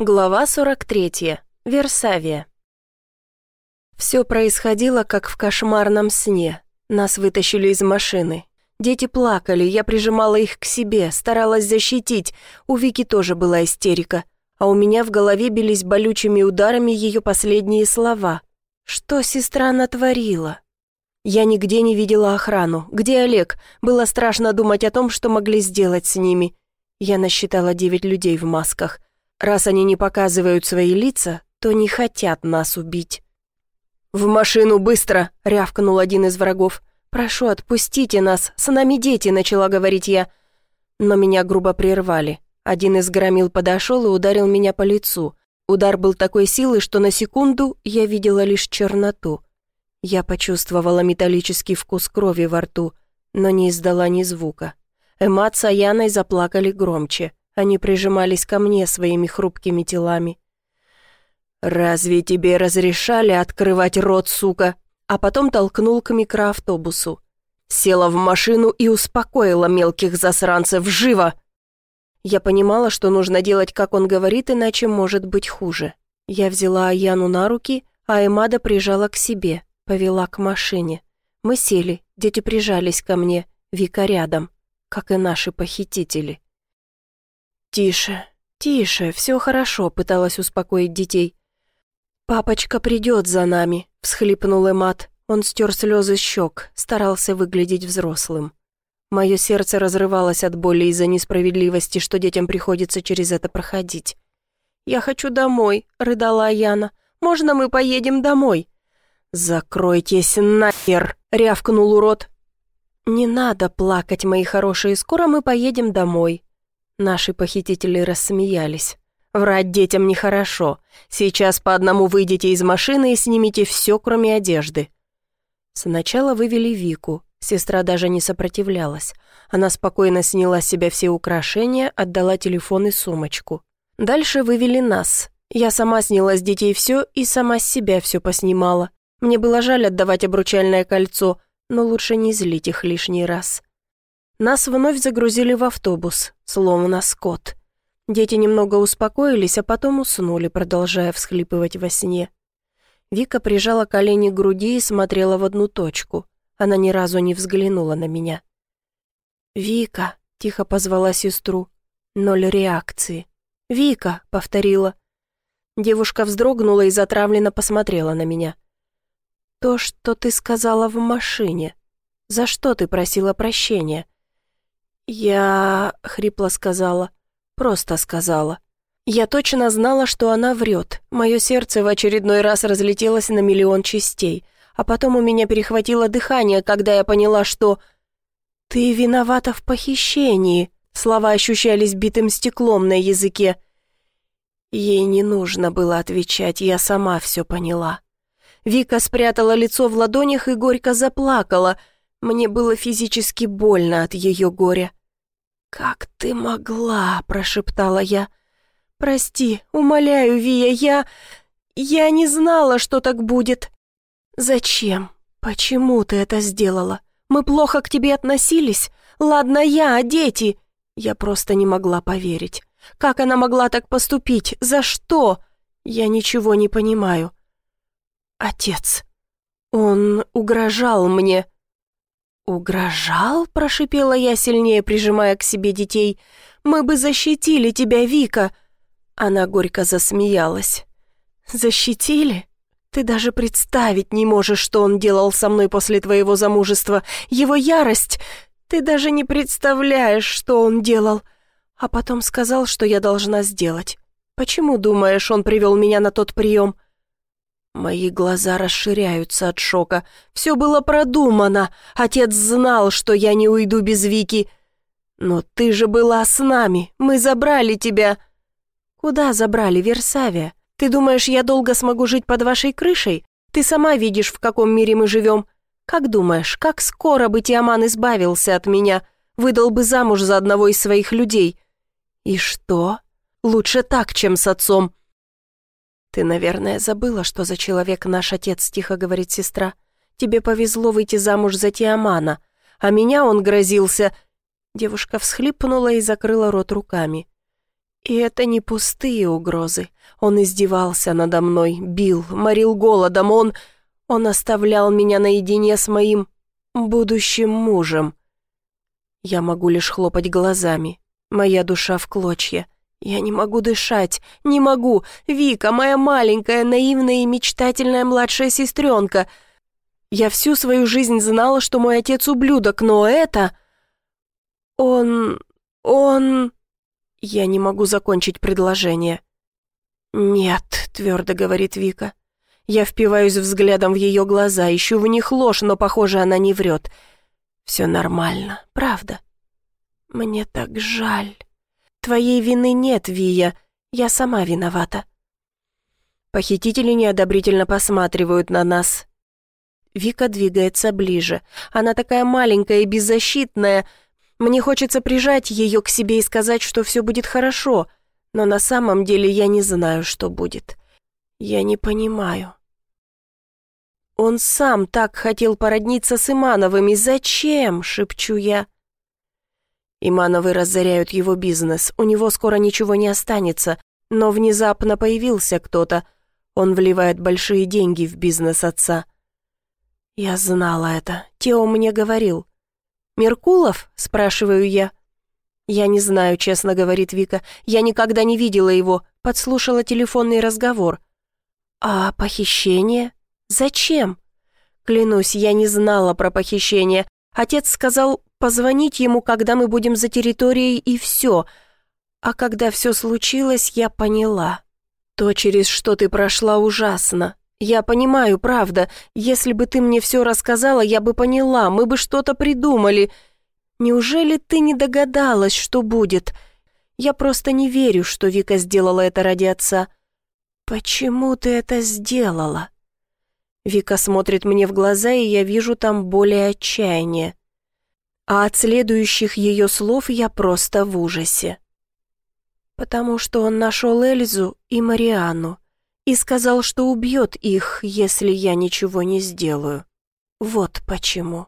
Глава 43. Версавия. Все происходило, как в кошмарном сне. Нас вытащили из машины. Дети плакали, я прижимала их к себе, старалась защитить. У Вики тоже была истерика. А у меня в голове бились болючими ударами ее последние слова. Что сестра натворила? Я нигде не видела охрану. Где Олег? Было страшно думать о том, что могли сделать с ними. Я насчитала девять людей в масках. Раз они не показывают свои лица, то не хотят нас убить. «В машину, быстро!» — рявкнул один из врагов. «Прошу, отпустите нас, с нами дети», — начала говорить я. Но меня грубо прервали. Один из громил подошел и ударил меня по лицу. Удар был такой силы, что на секунду я видела лишь черноту. Я почувствовала металлический вкус крови во рту, но не издала ни звука. Эмат с Аяной заплакали громче. Они прижимались ко мне своими хрупкими телами. «Разве тебе разрешали открывать рот, сука?» А потом толкнул к микроавтобусу. Села в машину и успокоила мелких засранцев. «Живо!» Я понимала, что нужно делать, как он говорит, иначе может быть хуже. Я взяла Аяну на руки, а Эмада прижала к себе, повела к машине. Мы сели, дети прижались ко мне, Вика рядом, как и наши похитители. «Тише, тише, все хорошо», — пыталась успокоить детей. «Папочка придет за нами», — всхлипнул Эмат. Он стер слезы щек, старался выглядеть взрослым. Мое сердце разрывалось от боли из-за несправедливости, что детям приходится через это проходить. «Я хочу домой», — рыдала Яна. «Можно мы поедем домой?» «Закройтесь нахер!» — рявкнул урод. «Не надо плакать, мои хорошие, скоро мы поедем домой», Наши похитители рассмеялись. Врать детям нехорошо. Сейчас по одному выйдете из машины и снимите все, кроме одежды. Сначала вывели Вику. Сестра даже не сопротивлялась. Она спокойно сняла с себя все украшения, отдала телефон и сумочку. Дальше вывели нас. Я сама сняла с детей все и сама с себя все поснимала. Мне было жаль отдавать обручальное кольцо, но лучше не злить их лишний раз. Нас вновь загрузили в автобус, словно скот. Дети немного успокоились, а потом уснули, продолжая всхлипывать во сне. Вика прижала колени к груди и смотрела в одну точку. Она ни разу не взглянула на меня. «Вика», — тихо позвала сестру. Ноль реакции. «Вика», — повторила. Девушка вздрогнула и затравленно посмотрела на меня. «То, что ты сказала в машине. За что ты просила прощения?» «Я...» — хрипло сказала. Просто сказала. Я точно знала, что она врет. Мое сердце в очередной раз разлетелось на миллион частей. А потом у меня перехватило дыхание, когда я поняла, что... «Ты виновата в похищении», — слова ощущались битым стеклом на языке. Ей не нужно было отвечать, я сама все поняла. Вика спрятала лицо в ладонях и горько заплакала — мне было физически больно от ее горя. «Как ты могла?» – прошептала я. «Прости, умоляю, Вия, я... Я не знала, что так будет». «Зачем? Почему ты это сделала? Мы плохо к тебе относились? Ладно я, а дети?» Я просто не могла поверить. Как она могла так поступить? За что? Я ничего не понимаю. Отец. Он угрожал мне. «Угрожал?» – прошипела я, сильнее прижимая к себе детей. «Мы бы защитили тебя, Вика!» Она горько засмеялась. «Защитили? Ты даже представить не можешь, что он делал со мной после твоего замужества. Его ярость! Ты даже не представляешь, что он делал!» А потом сказал, что я должна сделать. «Почему, думаешь, он привел меня на тот прием?» Мои глаза расширяются от шока. Все было продумано. Отец знал, что я не уйду без Вики. Но ты же была с нами. Мы забрали тебя. Куда забрали, Версавия? Ты думаешь, я долго смогу жить под вашей крышей? Ты сама видишь, в каком мире мы живем. Как думаешь, как скоро бы Тиаман избавился от меня? Выдал бы замуж за одного из своих людей. И что? Лучше так, чем с отцом. «Ты, наверное, забыла, что за человек наш отец», — тихо говорит сестра. «Тебе повезло выйти замуж за Тиамана, а меня он грозился...» Девушка всхлипнула и закрыла рот руками. И это не пустые угрозы. Он издевался надо мной, бил, морил голодом. Он... Он оставлял меня наедине с моим будущим мужем. Я могу лишь хлопать глазами. Моя душа в клочья. Я не могу дышать, не могу. Вика, моя маленькая, наивная и мечтательная младшая сестренка. Я всю свою жизнь знала, что мой отец ублюдок, но это... Он... он... Я не могу закончить предложение. «Нет», — твердо говорит Вика. Я впиваюсь взглядом в ее глаза, ищу в них ложь, но, похоже, она не врет. Все нормально, правда. Мне так жаль. Твоей вины нет, Вия. Я сама виновата. Похитители неодобрительно посматривают на нас. Вика двигается ближе. Она такая маленькая и беззащитная, мне хочется прижать ее к себе и сказать, что все будет хорошо, но на самом деле я не знаю, что будет. Я не понимаю. Он сам так хотел породниться с Имановыми. Зачем? шепчу я. Имановы разоряют его бизнес. У него скоро ничего не останется. Но внезапно появился кто-то. Он вливает большие деньги в бизнес отца. Я знала это. Тео мне говорил. «Меркулов?» – спрашиваю я. «Я не знаю», – честно говорит Вика. «Я никогда не видела его, подслушала телефонный разговор». «А похищение? Зачем?» «Клянусь, я не знала про похищение. Отец сказал позвонить ему, когда мы будем за территорией, и все. А когда все случилось, я поняла. То, через что ты прошла, ужасно. «Я понимаю, правда. Если бы ты мне все рассказала, я бы поняла, мы бы что-то придумали. Неужели ты не догадалась, что будет? Я просто не верю, что Вика сделала это ради отца. Почему ты это сделала?» Вика смотрит мне в глаза, и я вижу там более отчаяние. А от следующих ее слов я просто в ужасе. «Потому что он нашел Эльзу и Марианну и сказал, что убьет их, если я ничего не сделаю. Вот почему.